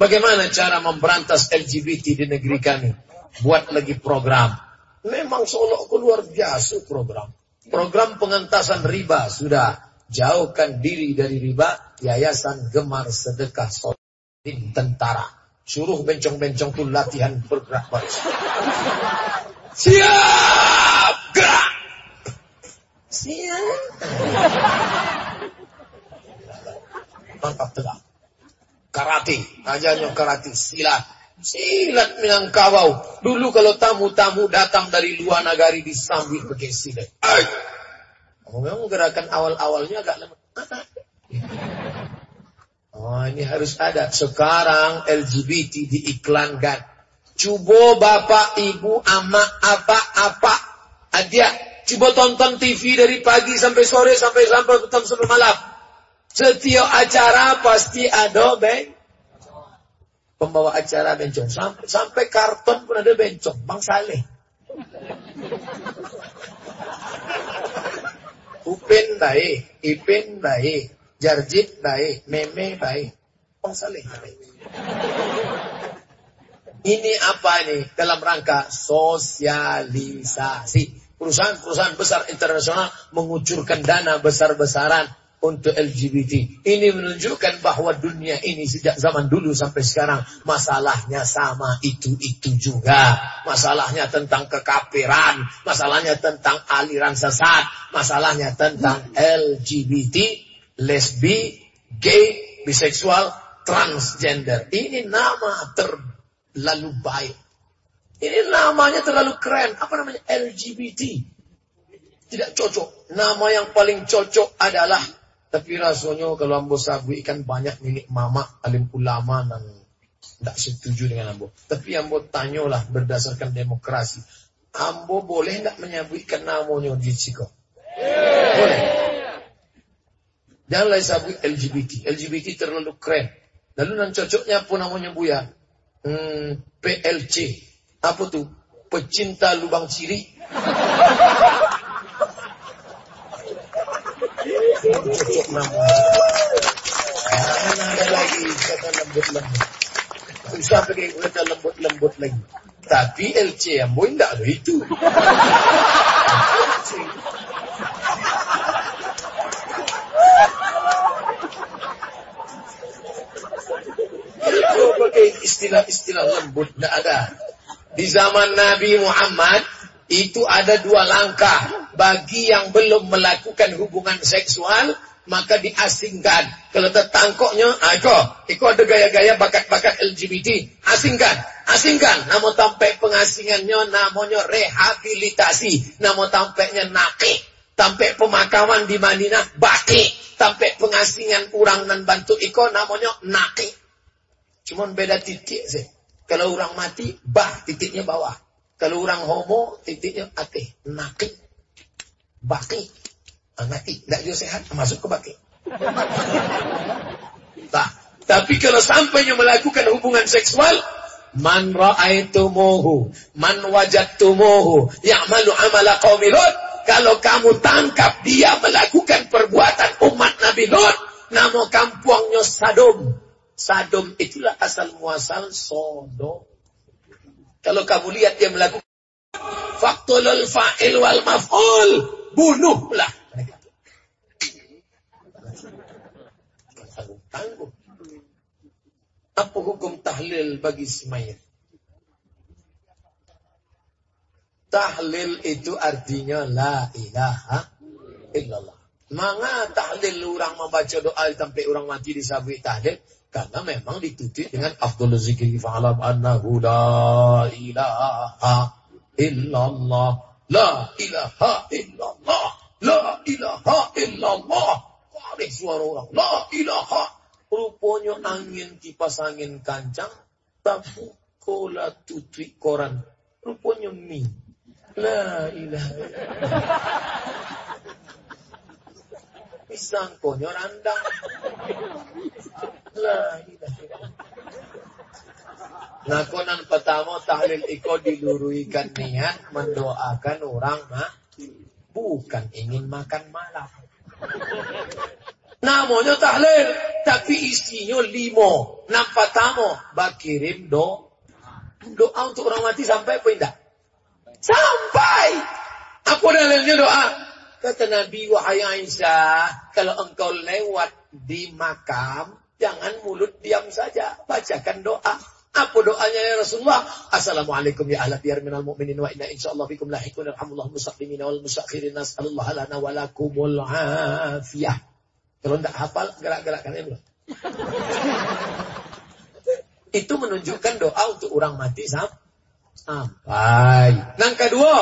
Bagaimana cara memberantas LGBT di negeri kami? Buat lagi program. Memang Solo luar biasa program. Program pengentasan riba sudah. Jauhkan diri dari riba. Yayasan Gemar Sedekah Solo. Tentara. Suruh bencong-bencong itu latihan bergerak baris. Siap! Karate, ajarnya karate, silat. Silat Minangkabau. Dulu kalau tamu-tamu datang dari luar negari disambut pakai silat. Ay! Memang gerakan awal-awalnya agak lemah. Oh, ini harus ada. Sekarang LGBT diiklankan. Coba bapak, ibu, ama, apa-apa. Adia, coba tonton TV dari pagi sampai sore sampai sampai sampai malam. Setiap acara pasti ada ben. Pembawa acara bencong. Sampai, sampai karton pun ada bencong. Bang Saleh. Upin baik. Ipin baik. Jarjit baik. Meme baik. Bang Saleh. Ini apa ini? Dalam rangka sosialisasi. Perusahaan-perusahaan besar internasional mengucurkan dana besar-besaran untuk LGBT. Ini menunjukkan bahwa dunia ini sejak zaman dulu sampai sekarang masalahnya sama itu-itu juga. Masalahnya tentang kekafiran, masalahnya tentang aliran sesat, masalahnya tentang LGBT, lesbi, gay, biseksual, transgender. Ini nama terlalu baik. Ini namanya terlalu keren. Apa namanya? LGBT. Tidak cocok. Nama yang paling cocok adalah tapi rasanya kalau ambo sabu ikan banyak milik mama alim ulama yang tidak setuju dengan ambo. Tapi ambo tanyalah berdasarkan demokrasi. Ambo boleh tidak menyabui ikan namanya di Ciko? Boleh. Janganlah sabui LGBT. LGBT terlalu keren. Lalu nan cocoknya pun namanya buya. Hmm, PLC. Apa tuh? Pecinta lubang ciri. cocok nama. Mana ada lagi kata lembut-lembut. Susah pakai kata lembut-lembut lagi. Tapi LC yang boy enggak lo itu. Itu pakai istilah-istilah lembut enggak ada. Di zaman Nabi Muhammad itu ada dua langkah bagi yang belum melakukan hubungan seksual maka diasingkan. Kalau tetangkoknya, ayo, itu ada gaya-gaya bakat-bakat LGBT, asingkan, asingkan. Namun tampai pengasingannya namanya rehabilitasi, namun tampaknya naki, tampai pemakaman di Madinah baki, tampai pengasingan kurang dan bantu iko namanya naki. Cuman beda titik sih. Kalau orang mati, bah titiknya bawah. Kalau orang homo, titiknya ate, naki, baki, naki. Tidak juga sehat, masuk ke baki. Nah, tapi kalau sampainya melakukan hubungan seksual, man ra'aitumuhu, man wajadtumuhu, ya'malu amala qaumi kalau kamu tangkap dia melakukan perbuatan umat Nabi Lut, nama kampungnya Sadom. Sadom itulah asal muasal Sodom. Kalau kamu lihat dia melakukan faktulul fa'il wal maf'ul, bunuhlah mereka. Apa hukum tahlil bagi semayat? Tahlil itu artinya la ilaha illallah. Manga tahlil orang membaca doa sampai orang mati disabui tahlil? Karena memang ditutup dengan afdhul zikri fa'alam annahu la ilaha illallah. La ilaha illallah. La ilaha illallah. Ada suara orang. La ilaha. Rupanya angin kipas angin kancang. Tapi kola tutui koran. Rupanya mie. La ilaha illallah. Pisang konyo randang. La Nah, konan pertama tahlil iko diluruykan niat mendoakan orang mati. Bukan ingin makan malam. Namanya tahlil. tapi isinya limo. Nampak tamu, bakirim do. Doa untuk orang mati sampai tidak? Sampai. Apa dalilnya doa? Kata Nabi wahai Aisyah, kalau engkau lewat di makam, jangan mulut diam saja, bacakan doa. Apa doanya ya Rasulullah? Assalamualaikum ya ahla diyar minal mu'minin wa inna insyaallah bikum lahikun alhamdulillah musaqimina wal musakhirin nas'alullah lana wa lakumul afiyah. Kalau tidak hafal, gerak-gerakkan ini. Itu menunjukkan doa untuk orang mati sampai. Yang kedua,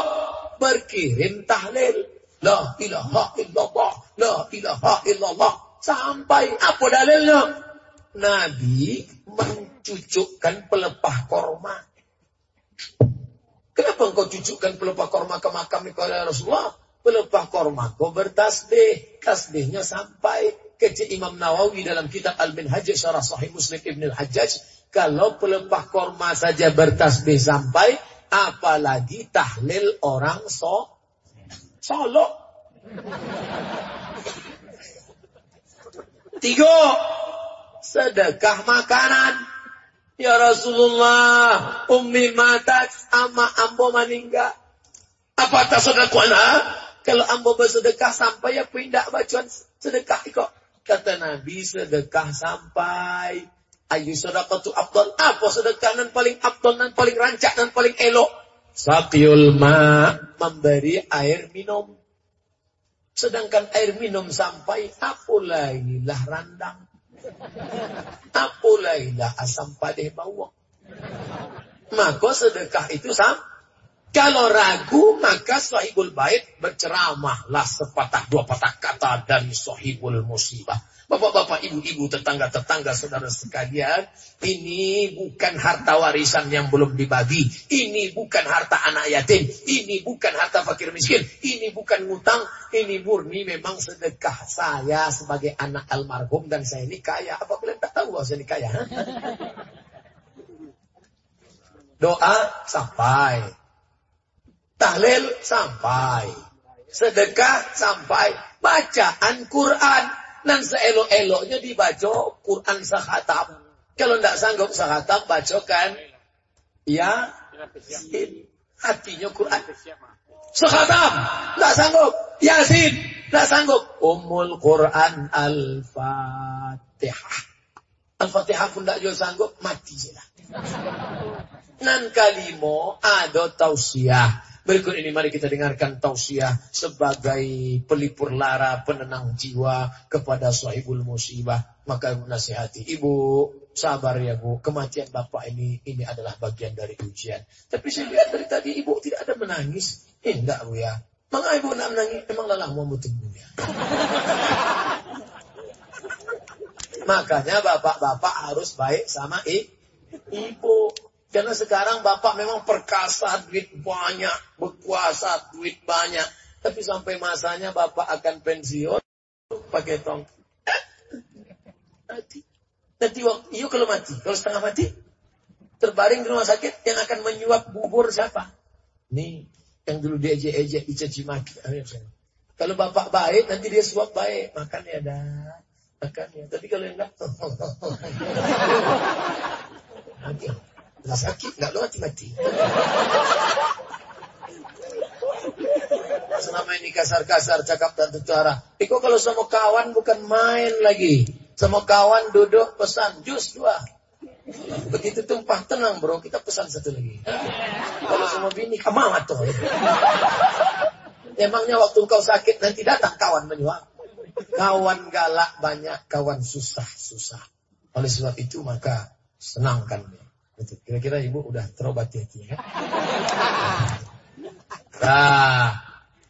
berkirim tahlil. La ilaha illallah, la ilaha illallah. Sampai apa dalilnya? Nabi mencucukkan pelepah korma. Kenapa engkau cucukkan pelepah korma ke makam kepada Rasulullah? pelepah korma kau bertasbih. Tasbihnya sampai ke Imam Nawawi dalam kitab Al-Minhaj Syarah Sahih Muslim Ibn Al-Hajjaj. Kalau pelepah korma saja bertasbih sampai, apalagi tahlil orang so solo. Tiga, sedekah makanan. Ya Rasulullah, Ummi mata sama ambo meninggal. Apa tak sedekah? Kalau ambo bersedekah sampai ya pindah bacaan sedekah kok. Kata Nabi sedekah sampai. Ayu sedekah tu abdul. Apa sedekah nan paling abdul, nan paling rancak, nan paling elok? Sakyul ma memberi air minum. Sedangkan air minum sampai apulailah randang. Apulailah asam padeh bawang. Maka sedekah itu sampai kalau ragu, maka sahibul bait berceramahlah sepatah dua patah kata dari sahibul musibah. Bapak-bapak, ibu-ibu, tetangga-tetangga, saudara sekalian, ini bukan harta warisan yang belum dibagi. Ini bukan harta anak yatim. Ini bukan harta fakir miskin. Ini bukan ngutang. Ini murni memang sedekah saya sebagai anak almarhum dan saya ini kaya. Apa kalian tak tahu bahwa saya ini kaya? Doa sampai. Tahlil sampai. Sedekah sampai. Bacaan Quran. Dan seelok-eloknya dibaca Quran sehatam. Kalau tidak sanggup sehatam, bacakan. Ya. Hatinya Quran. Sehatam. Tidak sanggup. Yasin. Tidak sanggup. Umul Quran Al-Fatihah. Al-Fatihah pun tidak juga sanggup. Mati saja. Nan kalimo ada tausiah. Berikut ini mari kita dengarkan tausiah sebagai pelipur lara, penenang jiwa kepada sahibul musibah. Maka nasihati, ibu sabar ya bu, kematian bapak ini ini adalah bagian dari ujian. Tapi saya lihat dari tadi ibu tidak ada menangis. Eh, enggak bu ya. Mengapa ibu nak menangis? Emang lelah mau ya. Makanya bapak-bapak harus baik sama ibu. Karena sekarang bapak memang perkasa, duit banyak, berkuasa, duit banyak. Tapi sampai masanya bapak akan pensiun, pakai tong. Mati. Nanti waktu, iya kalau mati, kalau setengah mati, terbaring di rumah sakit, yang akan menyuap bubur siapa? Nih, yang dulu diejek-ejek, dicaci maki. Kalau bapak baik, nanti dia suap baik. Makan ya dah. Makan ya. Tapi kalau enggak, nanti. Nggak sakit, nggak lo mati-mati. Selama ini kasar-kasar cakap dan tucara. Iko kalau sama kawan bukan main lagi. Sama kawan duduk pesan jus dua. Begitu tumpah tenang bro, kita pesan satu lagi. Kalau sama bini kamamat tuh. Emangnya waktu kau sakit nanti datang kawan menyuap. Kawan galak banyak, kawan susah-susah. Oleh sebab itu maka senangkan dia. Kira-kira ibu udah terobati hatinya kan? Nah,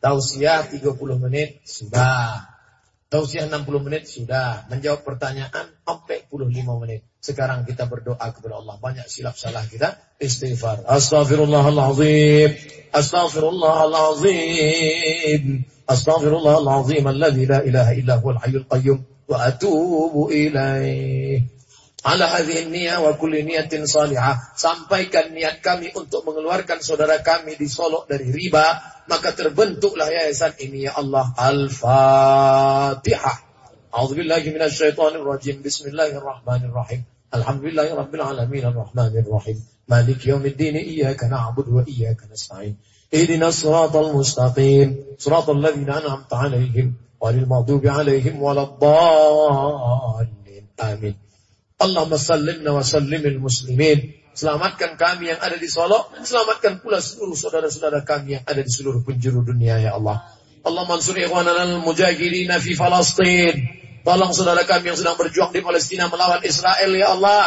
tausiah 30 menit sudah. Tausiah 60 menit sudah. Menjawab pertanyaan sampai 45 menit. Sekarang kita berdoa kepada Allah. Banyak silap salah kita. Istighfar. Astaghfirullahaladzim. Astaghfirullahaladzim. Astaghfirullahaladzim. Alladhi la ilaha illa huwal hayyul qayyum. Wa atubu ilaih. Ala hadhihi niyah wa kulli niyatin salihah. Sampaikan niat kami untuk mengeluarkan saudara kami di Solo dari riba. Maka terbentuklah yayasan ini ya Allah. Al-Fatihah. أعوذ بالله من الشيطان الرجيم بسم الله الرحمن الرحيم الحمد لله رب العالمين الرحمن الرحيم مالك يوم الدين إياك نعبد وإياك نستعين اهدنا الصراط المستقيم صراط الذين أنعمت عليهم غير المغضوب عليهم ولا الضالين آمين Allahumma sallimna wa sallimil muslimin. Selamatkan kami yang ada di Solo, selamatkan pula seluruh saudara-saudara kami yang ada di seluruh penjuru dunia ya Allah. Allah mansur ikhwanana al-mujahidina fi Palestin. Tolong saudara kami yang sedang berjuang di Palestina melawan Israel ya Allah.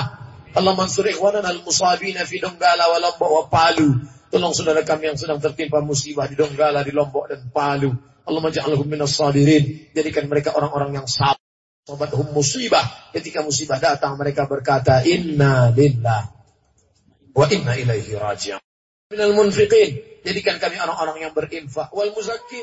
Allah mansur ikhwanana al-musabina fi Donggala wa Lombok wa Palu. Tolong saudara kami yang sedang tertimpa musibah di Donggala, di Lombok dan Palu. Allah maja'alhum minas sabirin. Jadikan mereka orang-orang yang sabar. Sobathum musibah. Ketika musibah datang mereka berkata, Inna lillah wa inna ilaihi raji'un. Minal munfiqin. Jadikan kami orang-orang yang berinfak. Wal muzakkin.